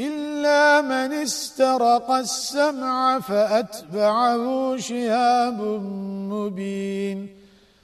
إلا من استرق السمع فأتبعه شهاب مبين